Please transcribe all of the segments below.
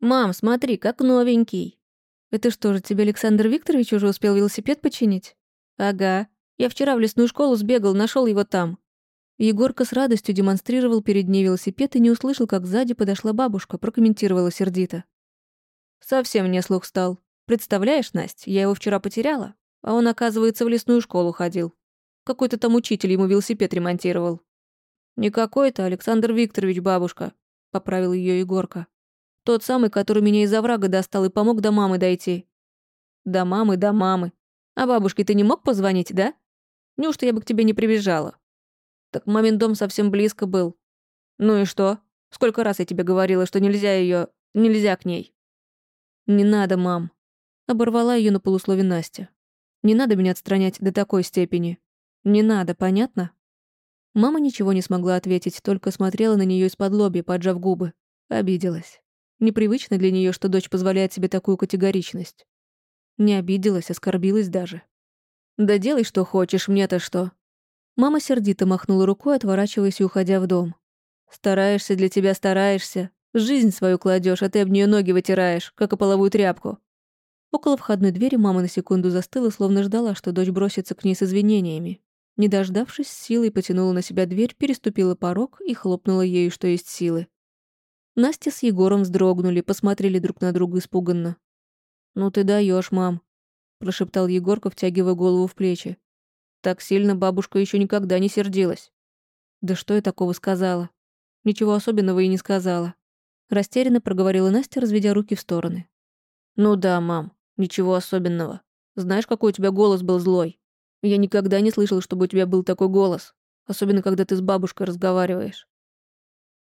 «Мам, смотри, как новенький!» «Это что же, тебе Александр Викторович уже успел велосипед починить?» «Ага. Я вчера в лесную школу сбегал, нашел его там». Егорка с радостью демонстрировал перед ней велосипед и не услышал, как сзади подошла бабушка, прокомментировала сердито. «Совсем мне слух стал. Представляешь, Настя, я его вчера потеряла, а он, оказывается, в лесную школу ходил. Какой-то там учитель ему велосипед ремонтировал». «Не какой-то, Александр Викторович, бабушка», — поправил ее Егорка. «Тот самый, который меня из оврага достал и помог до мамы дойти». «До мамы, до мамы. А бабушке ты не мог позвонить, да? Неужто я бы к тебе не прибежала?» «Так мамин дом совсем близко был». «Ну и что? Сколько раз я тебе говорила, что нельзя ее, нельзя к ней?» «Не надо, мам», — оборвала ее на полуслове Настя. «Не надо меня отстранять до такой степени. Не надо, понятно?» Мама ничего не смогла ответить, только смотрела на нее из-под лоби, поджав губы. Обиделась. Непривычно для нее, что дочь позволяет себе такую категоричность. Не обиделась, оскорбилась даже. «Да делай, что хочешь, мне-то что?» Мама сердито махнула рукой, отворачиваясь и уходя в дом. «Стараешься для тебя, стараешься. Жизнь свою кладешь, а ты об нее ноги вытираешь, как о половую тряпку». Около входной двери мама на секунду застыла, словно ждала, что дочь бросится к ней с извинениями. Не дождавшись, силой потянула на себя дверь, переступила порог и хлопнула ею, что есть силы. Настя с Егором вздрогнули, посмотрели друг на друга испуганно. «Ну ты даешь, мам», — прошептал Егорка, втягивая голову в плечи. «Так сильно бабушка еще никогда не сердилась». «Да что я такого сказала?» «Ничего особенного и не сказала». Растерянно проговорила Настя, разведя руки в стороны. «Ну да, мам, ничего особенного. Знаешь, какой у тебя голос был злой?» Я никогда не слышал, чтобы у тебя был такой голос. Особенно, когда ты с бабушкой разговариваешь.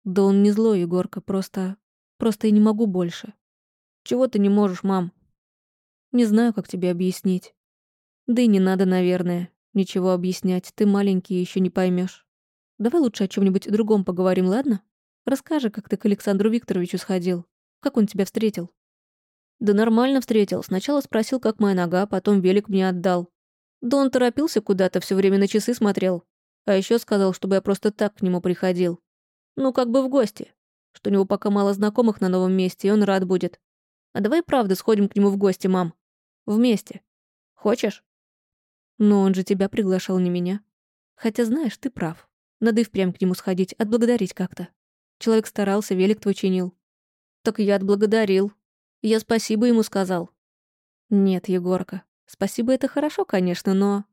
Да он не злой, Егорка, просто... Просто я не могу больше. Чего ты не можешь, мам? Не знаю, как тебе объяснить. Да и не надо, наверное, ничего объяснять. Ты маленький еще не поймешь. Давай лучше о чем нибудь другом поговорим, ладно? Расскажи, как ты к Александру Викторовичу сходил. Как он тебя встретил? Да нормально встретил. Сначала спросил, как моя нога, потом велик мне отдал. Да он торопился куда-то, все время на часы смотрел. А еще сказал, чтобы я просто так к нему приходил. Ну, как бы в гости. Что у него пока мало знакомых на новом месте, и он рад будет. А давай правда сходим к нему в гости, мам. Вместе. Хочешь? Но он же тебя приглашал, не меня. Хотя, знаешь, ты прав. Надо и впрямь к нему сходить, отблагодарить как-то. Человек старался, велик твой чинил. Так я отблагодарил. Я спасибо ему сказал. Нет, Егорка, Спасибо, это хорошо, конечно, но...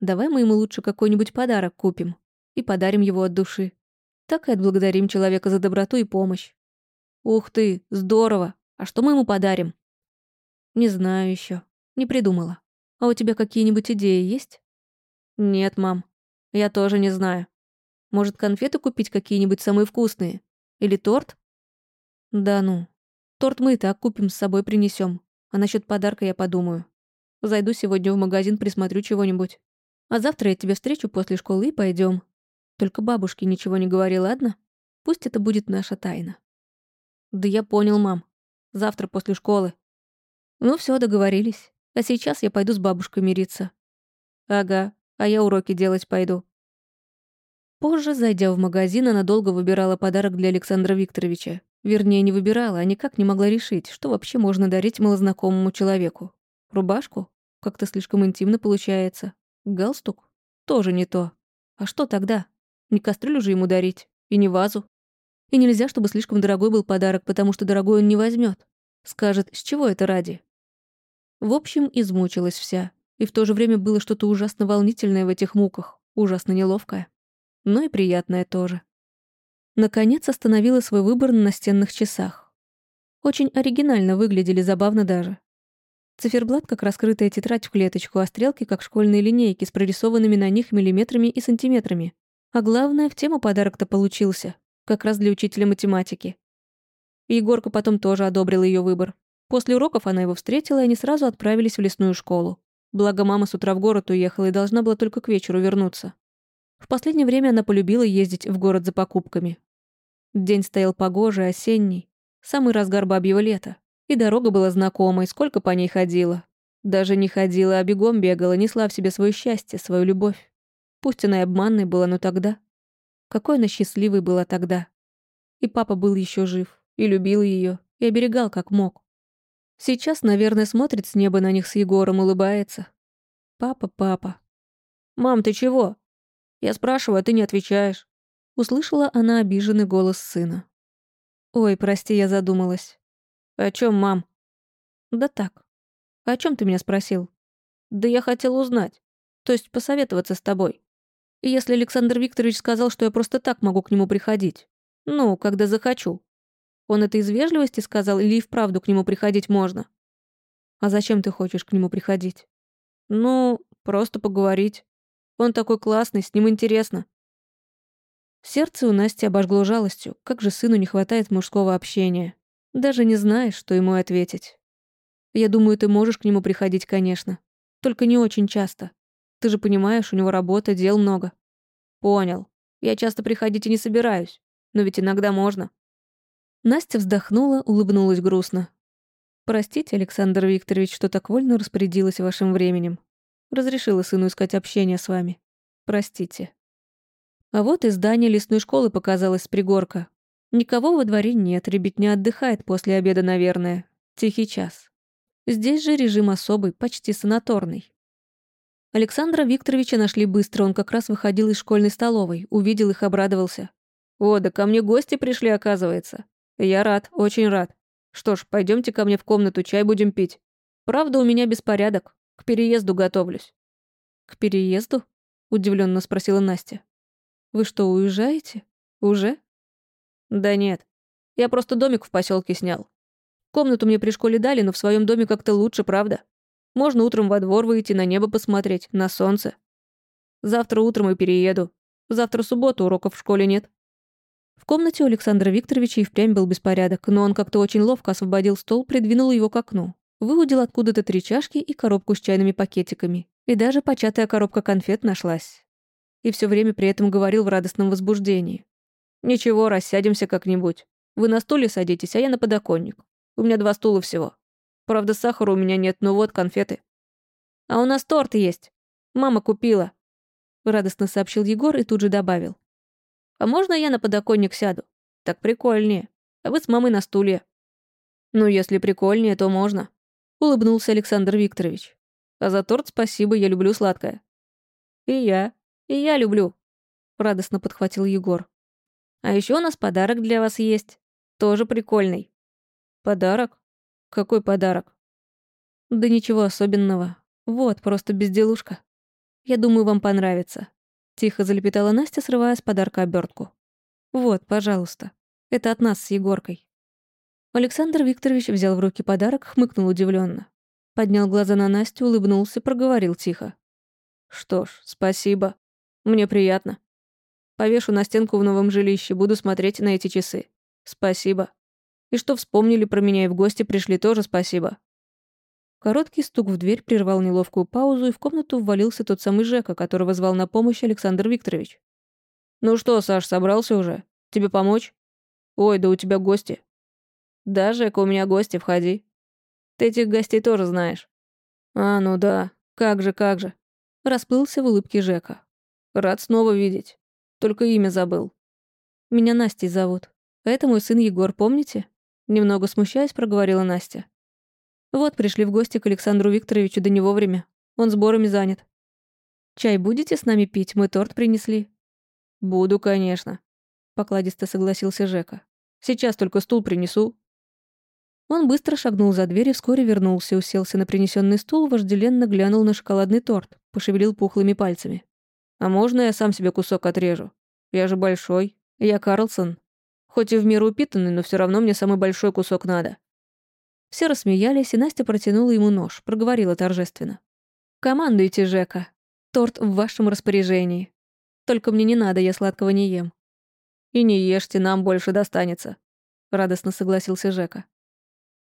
Давай мы ему лучше какой-нибудь подарок купим и подарим его от души. Так и отблагодарим человека за доброту и помощь. Ух ты, здорово! А что мы ему подарим? Не знаю еще, не придумала. А у тебя какие-нибудь идеи есть? Нет, мам, я тоже не знаю. Может, конфеты купить какие-нибудь самые вкусные? Или торт? Да ну, торт мы и так купим, с собой принесем. А насчет подарка я подумаю. Зайду сегодня в магазин, присмотрю чего-нибудь. А завтра я тебя встречу после школы и пойдем. Только бабушке ничего не говори, ладно? Пусть это будет наша тайна. Да я понял, мам. Завтра после школы. Ну все, договорились. А сейчас я пойду с бабушкой мириться. Ага, а я уроки делать пойду. Позже, зайдя в магазин, она долго выбирала подарок для Александра Викторовича. Вернее, не выбирала, а никак не могла решить, что вообще можно дарить малознакомому человеку. Рубашку? Как-то слишком интимно получается. Галстук? Тоже не то. А что тогда? Не кастрюлю же ему дарить. И не вазу. И нельзя, чтобы слишком дорогой был подарок, потому что дорогой он не возьмет. Скажет, с чего это ради? В общем, измучилась вся. И в то же время было что-то ужасно волнительное в этих муках. Ужасно неловкое. Но и приятное тоже. Наконец остановила свой выбор на настенных часах. Очень оригинально выглядели, забавно даже. Циферблат как раскрытая тетрадь в клеточку, а стрелки как школьные линейки с прорисованными на них миллиметрами и сантиметрами. А главное, в тему подарок-то получился. Как раз для учителя математики. Егорка потом тоже одобрил ее выбор. После уроков она его встретила, и они сразу отправились в лесную школу. Благо мама с утра в город уехала и должна была только к вечеру вернуться. В последнее время она полюбила ездить в город за покупками. День стоял погожий, осенний, самый разгар бабьего лета. И дорога была знакомой, сколько по ней ходила. Даже не ходила, а бегом бегала, несла в себе свое счастье, свою любовь. Пусть она и обманной была, но тогда... Какой она счастливой была тогда. И папа был еще жив, и любил ее, и оберегал как мог. Сейчас, наверное, смотрит с неба на них с Егором, улыбается. Папа, папа. «Мам, ты чего?» Я спрашиваю, а ты не отвечаешь. Услышала она обиженный голос сына. «Ой, прости, я задумалась». «О чем, мам?» «Да так. О чем ты меня спросил?» «Да я хотел узнать. То есть посоветоваться с тобой. И если Александр Викторович сказал, что я просто так могу к нему приходить. Ну, когда захочу. Он это из вежливости сказал или и вправду к нему приходить можно? А зачем ты хочешь к нему приходить? Ну, просто поговорить. Он такой классный, с ним интересно. Сердце у Насти обожгло жалостью. Как же сыну не хватает мужского общения. Даже не знаешь, что ему ответить. Я думаю, ты можешь к нему приходить, конечно. Только не очень часто. Ты же понимаешь, у него работа, дел много. Понял. Я часто приходить и не собираюсь. Но ведь иногда можно. Настя вздохнула, улыбнулась грустно. Простите, Александр Викторович, что так вольно распорядилась вашим временем. Разрешила сыну искать общение с вами. Простите. А вот и здание лесной школы показалось с пригорка. Никого во дворе нет, ребятня отдыхает после обеда, наверное. Тихий час. Здесь же режим особый, почти санаторный. Александра Викторовича нашли быстро, он как раз выходил из школьной столовой, увидел их, обрадовался. «О, да ко мне гости пришли, оказывается. Я рад, очень рад. Что ж, пойдемте ко мне в комнату, чай будем пить. Правда, у меня беспорядок. К переезду готовлюсь». «К переезду?» — удивленно спросила Настя. Вы что, уезжаете? Уже? Да нет. Я просто домик в поселке снял. Комнату мне при школе дали, но в своем доме как-то лучше, правда? Можно утром во двор выйти, на небо посмотреть, на солнце. Завтра утром и перееду. Завтра суббота, уроков в школе нет. В комнате у Александра Викторовича и впрямь был беспорядок, но он как-то очень ловко освободил стол, придвинул его к окну. Выудил откуда-то три чашки и коробку с чайными пакетиками. И даже початая коробка конфет нашлась и все время при этом говорил в радостном возбуждении. «Ничего, рассядемся как-нибудь. Вы на стуле садитесь, а я на подоконник. У меня два стула всего. Правда, сахара у меня нет, но вот конфеты. А у нас торт есть. Мама купила», — радостно сообщил Егор и тут же добавил. «А можно я на подоконник сяду? Так прикольнее. А вы с мамой на стуле». «Ну, если прикольнее, то можно», — улыбнулся Александр Викторович. «А за торт спасибо, я люблю сладкое». «И я», и я люблю», — радостно подхватил Егор. «А еще у нас подарок для вас есть. Тоже прикольный». «Подарок? Какой подарок?» «Да ничего особенного. Вот, просто безделушка. Я думаю, вам понравится». Тихо залепетала Настя, срывая с подарка обертку. «Вот, пожалуйста. Это от нас с Егоркой». Александр Викторович взял в руки подарок, хмыкнул удивленно, Поднял глаза на Настю, улыбнулся, проговорил тихо. «Что ж, спасибо. Мне приятно. Повешу на стенку в новом жилище, буду смотреть на эти часы. Спасибо. И что вспомнили про меня и в гости пришли, тоже спасибо. Короткий стук в дверь прервал неловкую паузу, и в комнату ввалился тот самый Жека, которого звал на помощь Александр Викторович. «Ну что, Саш, собрался уже? Тебе помочь? Ой, да у тебя гости». «Да, Жека, у меня гости, входи. Ты этих гостей тоже знаешь». «А, ну да. Как же, как же». Расплылся в улыбке Жека. Рад снова видеть. Только имя забыл. Меня Настей зовут. А это мой сын Егор, помните? Немного смущаясь, проговорила Настя. Вот пришли в гости к Александру Викторовичу, да не вовремя. Он сборами занят. Чай будете с нами пить? Мы торт принесли. Буду, конечно. Покладисто согласился Жека. Сейчас только стул принесу. Он быстро шагнул за дверь и вскоре вернулся, уселся на принесенный стул, вожделенно глянул на шоколадный торт, пошевелил пухлыми пальцами. А можно я сам себе кусок отрежу? Я же большой. Я Карлсон. Хоть и в меру упитанный, но все равно мне самый большой кусок надо». Все рассмеялись, и Настя протянула ему нож, проговорила торжественно. «Командуйте, Жека. Торт в вашем распоряжении. Только мне не надо, я сладкого не ем». «И не ешьте, нам больше достанется», — радостно согласился Жека.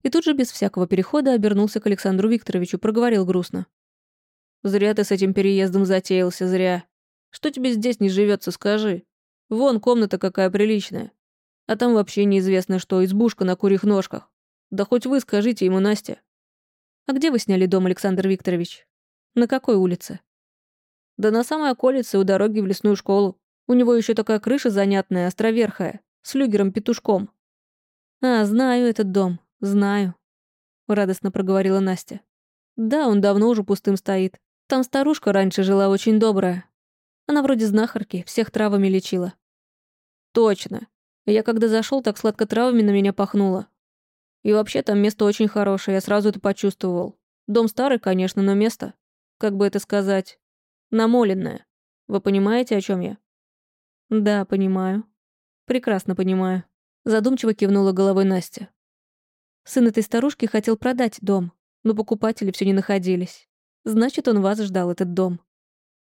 И тут же без всякого перехода обернулся к Александру Викторовичу, проговорил грустно. «Зря ты с этим переездом затеялся, зря. Что тебе здесь не живется, скажи? Вон комната какая приличная. А там вообще неизвестно что, избушка на курьих ножках. Да хоть вы скажите ему, Настя. А где вы сняли дом, Александр Викторович? На какой улице? Да на самой околице, у дороги в лесную школу. У него еще такая крыша занятная, островерхая, с люгером-петушком. «А, знаю этот дом, знаю», — радостно проговорила Настя. «Да, он давно уже пустым стоит. Там старушка раньше жила очень добрая. Она вроде знахарки, всех травами лечила». «Точно. Я когда зашел, так сладко травами на меня пахнуло. И вообще там место очень хорошее, я сразу это почувствовал. Дом старый, конечно, но место, как бы это сказать, намоленное. Вы понимаете, о чем я?» «Да, понимаю. Прекрасно понимаю». Задумчиво кивнула головой Настя. Сын этой старушки хотел продать дом, но покупатели все не находились. Значит, он вас ждал, этот дом.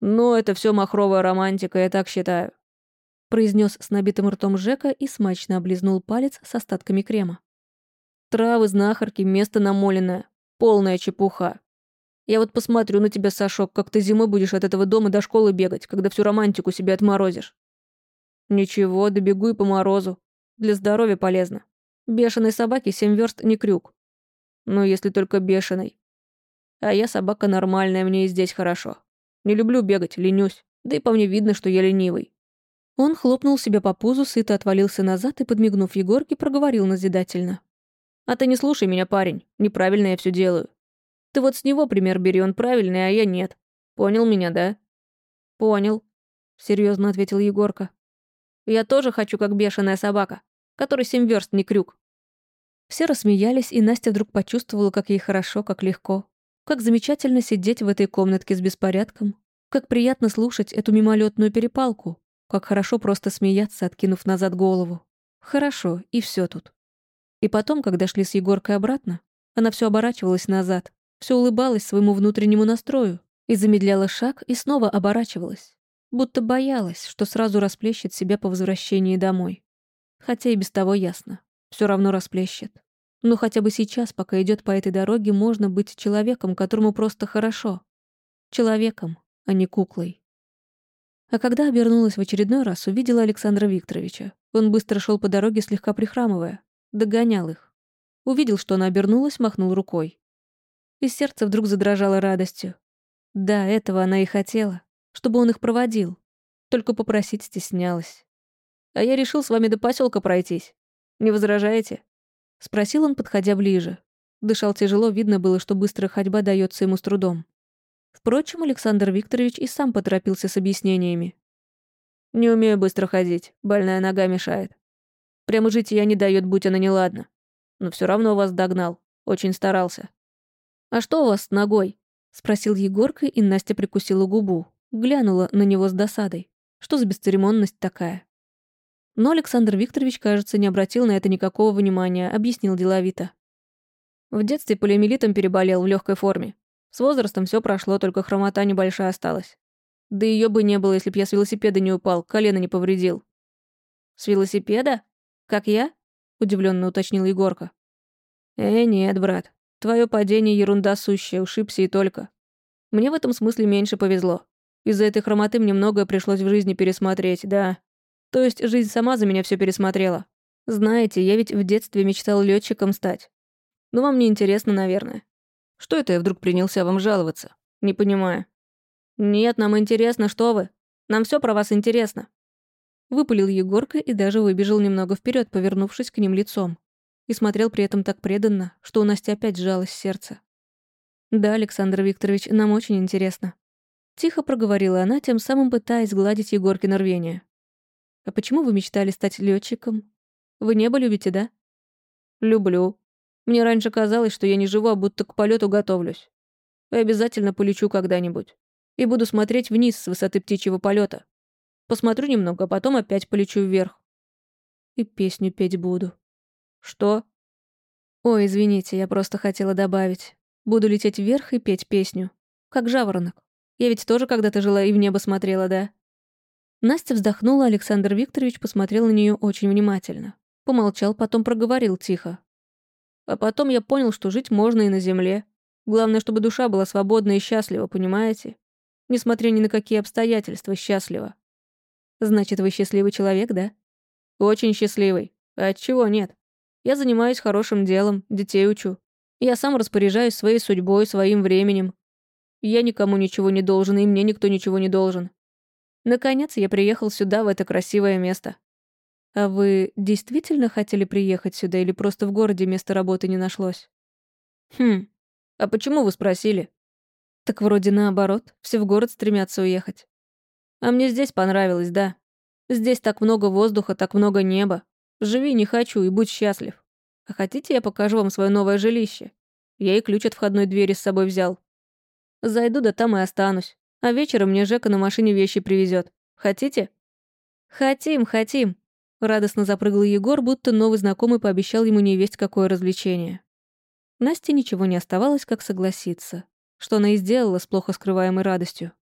«Ну, это все махровая романтика, я так считаю», произнес с набитым ртом Жека и смачно облизнул палец с остатками крема. «Травы, знахарки, место намоленное. Полная чепуха. Я вот посмотрю на тебя, Сашок, как ты зимой будешь от этого дома до школы бегать, когда всю романтику себе отморозишь. Ничего, добегу и по морозу. Для здоровья полезно. Бешеной собаке семь верст не крюк. Ну, если только бешеный. А я собака нормальная, мне и здесь хорошо. Не люблю бегать, ленюсь. Да и по мне видно, что я ленивый. Он хлопнул себя по пузу, сыто отвалился назад и, подмигнув Егорке, проговорил назидательно. «А ты не слушай меня, парень. Неправильно я все делаю. Ты вот с него пример бери, он правильный, а я нет. Понял меня, да?» «Понял», — серьезно ответил Егорка. «Я тоже хочу, как бешеная собака который семь верст не крюк. Все рассмеялись, и Настя вдруг почувствовала, как ей хорошо, как легко. Как замечательно сидеть в этой комнатке с беспорядком. Как приятно слушать эту мимолетную перепалку. Как хорошо просто смеяться, откинув назад голову. Хорошо, и все тут. И потом, когда шли с Егоркой обратно, она все оборачивалась назад, все улыбалась своему внутреннему настрою и замедляла шаг и снова оборачивалась. Будто боялась, что сразу расплещет себя по возвращении домой. Хотя и без того ясно. Все равно расплещет. Но хотя бы сейчас, пока идет по этой дороге, можно быть человеком, которому просто хорошо. Человеком, а не куклой. А когда обернулась в очередной раз, увидела Александра Викторовича. Он быстро шел по дороге, слегка прихрамывая. Догонял их. Увидел, что она обернулась, махнул рукой. И сердце вдруг задрожало радостью. Да, этого она и хотела. Чтобы он их проводил. Только попросить стеснялась. А я решил с вами до поселка пройтись. Не возражаете?» Спросил он, подходя ближе. Дышал тяжело, видно было, что быстрая ходьба дается ему с трудом. Впрочем, Александр Викторович и сам поторопился с объяснениями. «Не умею быстро ходить, больная нога мешает. Прямо жития не дает, будь она неладна. Но все равно вас догнал, очень старался». «А что у вас с ногой?» — спросил Егорка, и Настя прикусила губу. Глянула на него с досадой. Что за бесцеремонность такая? Но Александр Викторович, кажется, не обратил на это никакого внимания, объяснил деловито. В детстве полиомиелитом переболел в легкой форме. С возрастом все прошло, только хромота небольшая осталась. Да ее бы не было, если б я с велосипеда не упал, колено не повредил. «С велосипеда? Как я?» — удивленно уточнил Егорка. «Э, нет, брат. Твое падение ерунда сущая, ушибся и только. Мне в этом смысле меньше повезло. Из-за этой хромоты мне многое пришлось в жизни пересмотреть, да. То есть жизнь сама за меня все пересмотрела. Знаете, я ведь в детстве мечтал летчиком стать. Но вам не интересно, наверное. Что это я вдруг принялся вам жаловаться? Не понимаю. Нет, нам интересно, что вы. Нам все про вас интересно. Выпалил Егорка и даже выбежал немного вперед, повернувшись к ним лицом. И смотрел при этом так преданно, что у Насти опять сжалось сердце. «Да, Александр Викторович, нам очень интересно». Тихо проговорила она, тем самым пытаясь гладить Егоркино рвение. А почему вы мечтали стать летчиком? Вы небо любите, да? Люблю. Мне раньше казалось, что я не живу, а будто к полету готовлюсь. И обязательно полечу когда-нибудь. И буду смотреть вниз с высоты птичьего полета. Посмотрю немного, а потом опять полечу вверх. И песню петь буду. Что? Ой, извините, я просто хотела добавить. Буду лететь вверх и петь песню. Как жаворонок. Я ведь тоже когда-то жила и в небо смотрела, да? Настя вздохнула, Александр Викторович посмотрел на нее очень внимательно. Помолчал, потом проговорил тихо. А потом я понял, что жить можно и на земле. Главное, чтобы душа была свободна и счастлива, понимаете? Несмотря ни на какие обстоятельства, счастлива. Значит, вы счастливый человек, да? Очень счастливый. А чего нет? Я занимаюсь хорошим делом, детей учу. Я сам распоряжаюсь своей судьбой, своим временем. Я никому ничего не должен, и мне никто ничего не должен. Наконец я приехал сюда, в это красивое место. А вы действительно хотели приехать сюда или просто в городе места работы не нашлось? Хм, а почему вы спросили? Так вроде наоборот, все в город стремятся уехать. А мне здесь понравилось, да. Здесь так много воздуха, так много неба. Живи не хочу и будь счастлив. А хотите, я покажу вам свое новое жилище? Я и ключ от входной двери с собой взял. Зайду, да там и останусь. А вечером мне Жека на машине вещи привезет. Хотите? Хотим, хотим. Радостно запрыгал Егор, будто новый знакомый пообещал ему не весть какое развлечение. Насте ничего не оставалось, как согласиться, что она и сделала с плохо скрываемой радостью.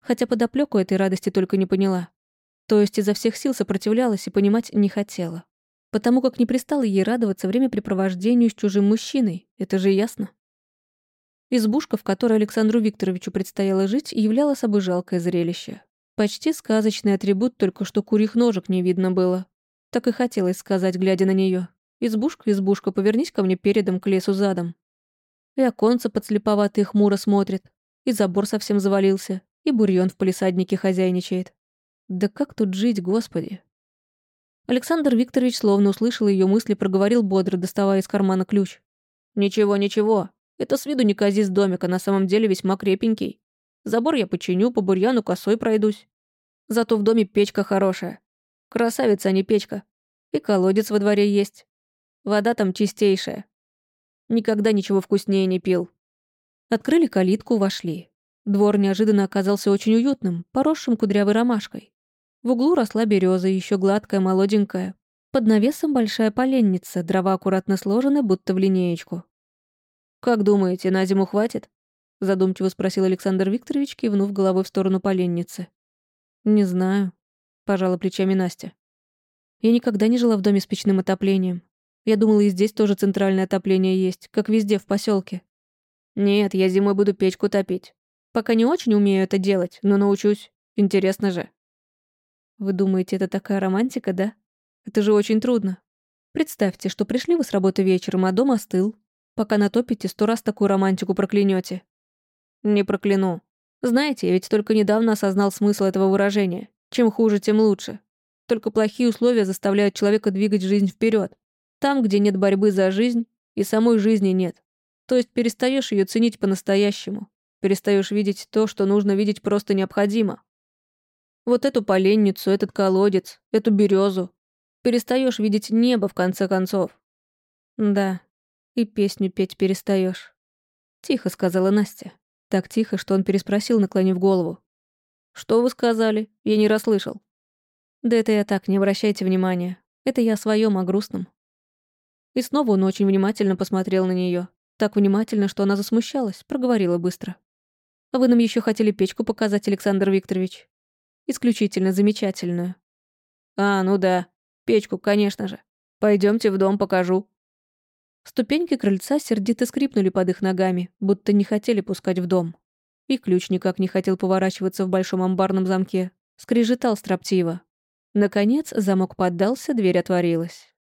Хотя подоплеку этой радости только не поняла. То есть изо всех сил сопротивлялась и понимать не хотела. Потому как не пристало ей радоваться времяпрепровождению с чужим мужчиной, это же ясно. Избушка, в которой Александру Викторовичу предстояло жить, являла собой жалкое зрелище. Почти сказочный атрибут, только что курьих ножек не видно было. Так и хотелось сказать, глядя на нее. «Избушка, избушка, повернись ко мне передом к лесу задом». И оконца подслеповатые хмуро смотрит, и забор совсем завалился, и бурьон в полисаднике хозяйничает. Да как тут жить, господи? Александр Викторович словно услышал ее мысли, проговорил бодро, доставая из кармана ключ. «Ничего, ничего. Это с виду не казист домик, а на самом деле весьма крепенький. Забор я починю, по бурьяну косой пройдусь. Зато в доме печка хорошая. Красавица, а не печка. И колодец во дворе есть. Вода там чистейшая. Никогда ничего вкуснее не пил. Открыли калитку, вошли. Двор неожиданно оказался очень уютным, поросшим кудрявой ромашкой. В углу росла береза, еще гладкая, молоденькая. Под навесом большая поленница, дрова аккуратно сложены, будто в линеечку. «Как думаете, на зиму хватит?» Задумчиво спросил Александр Викторович, кивнув головой в сторону поленницы. «Не знаю», — пожала плечами Настя. «Я никогда не жила в доме с печным отоплением. Я думала, и здесь тоже центральное отопление есть, как везде в поселке. «Нет, я зимой буду печку топить. Пока не очень умею это делать, но научусь. Интересно же». «Вы думаете, это такая романтика, да? Это же очень трудно. Представьте, что пришли вы с работы вечером, а дом остыл. Пока натопите, сто раз такую романтику проклянете. Не прокляну. Знаете, я ведь только недавно осознал смысл этого выражения. Чем хуже, тем лучше. Только плохие условия заставляют человека двигать жизнь вперед. Там, где нет борьбы за жизнь, и самой жизни нет. То есть перестаешь ее ценить по-настоящему. Перестаешь видеть то, что нужно видеть просто необходимо. Вот эту поленницу, этот колодец, эту березу. Перестаешь видеть небо, в конце концов. Да, и песню петь перестаешь. Тихо сказала Настя. Так тихо, что он переспросил, наклонив голову. «Что вы сказали? Я не расслышал». «Да это я так, не обращайте внимания. Это я о своем, о грустном». И снова он очень внимательно посмотрел на нее, Так внимательно, что она засмущалась, проговорила быстро. «А вы нам еще хотели печку показать, Александр Викторович? Исключительно замечательную». «А, ну да. Печку, конечно же. Пойдемте в дом, покажу». Ступеньки крыльца сердито скрипнули под их ногами, будто не хотели пускать в дом. И ключ никак не хотел поворачиваться в большом амбарном замке. Скрежетал строптиво. Наконец замок поддался, дверь отворилась.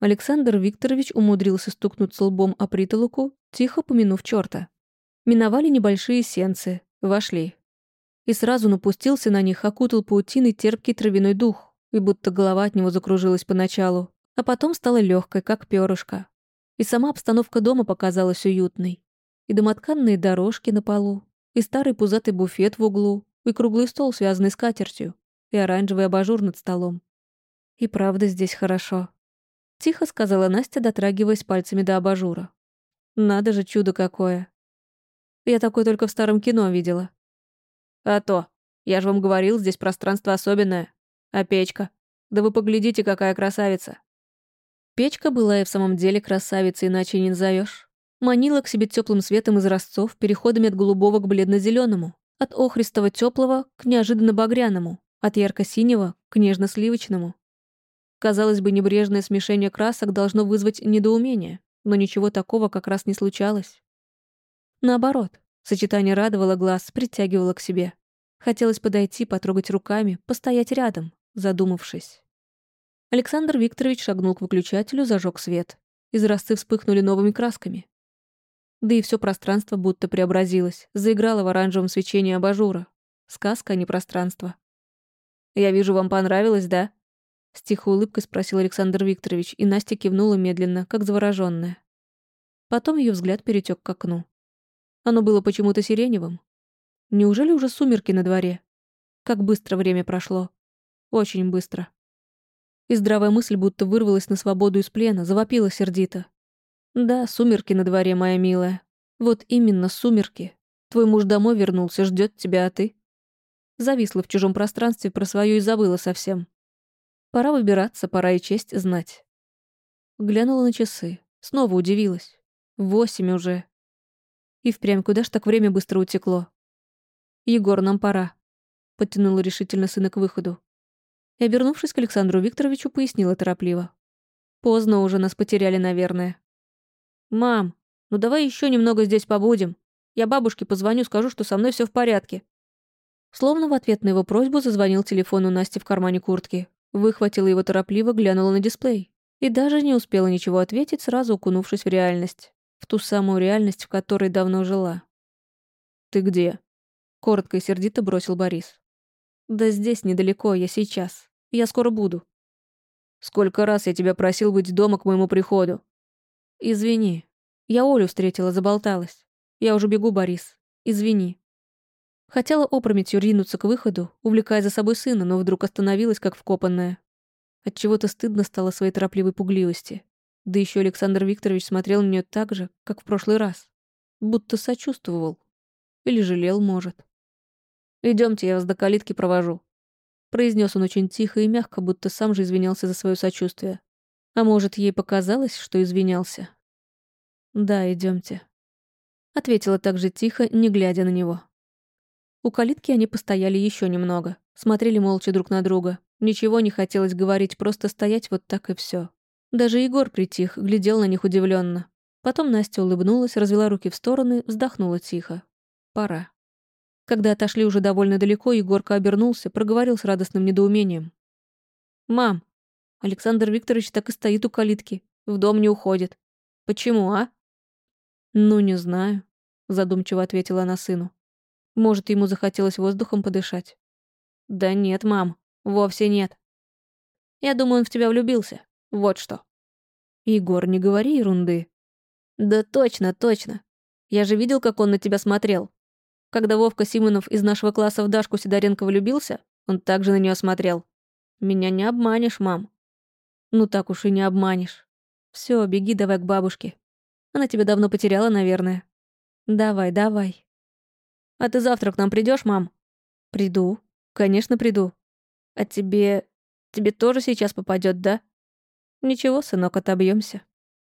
Александр Викторович умудрился стукнуться лбом о притолоку, тихо помянув черта. Миновали небольшие сенцы, вошли. И сразу напустился на них, окутал паутиной терпкий травяной дух, и будто голова от него закружилась поначалу, а потом стала легкой, как перышко. И сама обстановка дома показалась уютной. И домотканные дорожки на полу, и старый пузатый буфет в углу, и круглый стол, связанный с катертью, и оранжевый абажур над столом. И правда здесь хорошо. Тихо сказала Настя, дотрагиваясь пальцами до абажура. Надо же, чудо какое. Я такое только в старом кино видела. А то. Я же вам говорил, здесь пространство особенное. А печка? Да вы поглядите, какая красавица. Печка была и в самом деле красавицей, иначе не назовешь. Манила к себе теплым светом из ростцов, переходами от голубого к бледно-зеленому, от охристого теплого к неожиданно багряному, от ярко-синего к нежно-сливочному. Казалось бы, небрежное смешение красок должно вызвать недоумение, но ничего такого как раз не случалось. Наоборот, сочетание радовало глаз, притягивало к себе. Хотелось подойти, потрогать руками, постоять рядом, задумавшись. Александр Викторович шагнул к выключателю, зажег свет. Изразцы вспыхнули новыми красками. Да и все пространство будто преобразилось, заиграло в оранжевом свечении абажура. Сказка, а не пространство. «Я вижу, вам понравилось, да?» С тихой улыбкой спросил Александр Викторович, и Настя кивнула медленно, как заворожённая. Потом ее взгляд перетек к окну. Оно было почему-то сиреневым. Неужели уже сумерки на дворе? Как быстро время прошло. Очень быстро. И здравая мысль будто вырвалась на свободу из плена, завопила сердито. «Да, сумерки на дворе, моя милая. Вот именно сумерки. Твой муж домой вернулся, ждет тебя, а ты?» Зависла в чужом пространстве, про свою и забыла совсем. Пора выбираться, пора и честь знать. Глянула на часы. Снова удивилась. Восемь уже. И впрямь куда ж так время быстро утекло? «Егор, нам пора», — подтянула решительно сына к выходу. И, обернувшись к Александру Викторовичу, пояснила торопливо. «Поздно уже нас потеряли, наверное». «Мам, ну давай еще немного здесь побудем. Я бабушке позвоню, скажу, что со мной все в порядке». Словно в ответ на его просьбу зазвонил телефон у Насти в кармане куртки. Выхватила его торопливо, глянула на дисплей. И даже не успела ничего ответить, сразу окунувшись в реальность. В ту самую реальность, в которой давно жила. «Ты где?» — коротко и сердито бросил Борис. «Да здесь недалеко, я сейчас. Я скоро буду». «Сколько раз я тебя просил быть дома к моему приходу?» «Извини. Я Олю встретила, заболталась. Я уже бегу, Борис. Извини». Хотела опрометью ринуться к выходу, увлекая за собой сына, но вдруг остановилась, как вкопанная. Отчего-то стыдно стало своей торопливой пугливости. Да еще Александр Викторович смотрел на нее так же, как в прошлый раз. Будто сочувствовал. Или жалел, может. Идемте, я вас до калитки провожу», — произнес он очень тихо и мягко, будто сам же извинялся за свое сочувствие. А может, ей показалось, что извинялся? «Да, идемте, ответила так же тихо, не глядя на него. У калитки они постояли еще немного, смотрели молча друг на друга. Ничего не хотелось говорить, просто стоять вот так и все. Даже Егор притих, глядел на них удивленно. Потом Настя улыбнулась, развела руки в стороны, вздохнула тихо. Пора. Когда отошли уже довольно далеко, Егорка обернулся, проговорил с радостным недоумением. «Мам, Александр Викторович так и стоит у калитки, в дом не уходит. Почему, а?» «Ну, не знаю», — задумчиво ответила она сыну. Может, ему захотелось воздухом подышать? Да нет, мам, вовсе нет. Я думаю, он в тебя влюбился. Вот что. Егор, не говори ерунды. Да точно, точно. Я же видел, как он на тебя смотрел. Когда Вовка Симонов из нашего класса в Дашку Сидоренко влюбился, он также на нее смотрел. Меня не обманешь, мам. Ну так уж и не обманешь. Все, беги давай к бабушке. Она тебя давно потеряла, наверное. Давай, давай. «А ты завтра к нам придешь, мам?» «Приду. Конечно, приду. А тебе... тебе тоже сейчас попадет, да?» «Ничего, сынок, отобьемся.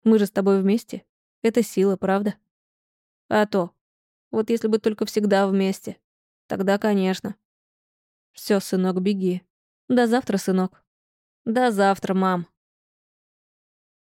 Мы же с тобой вместе. Это сила, правда?» «А то. Вот если бы только всегда вместе. Тогда, конечно». Все, сынок, беги. До завтра, сынок. До завтра, мам.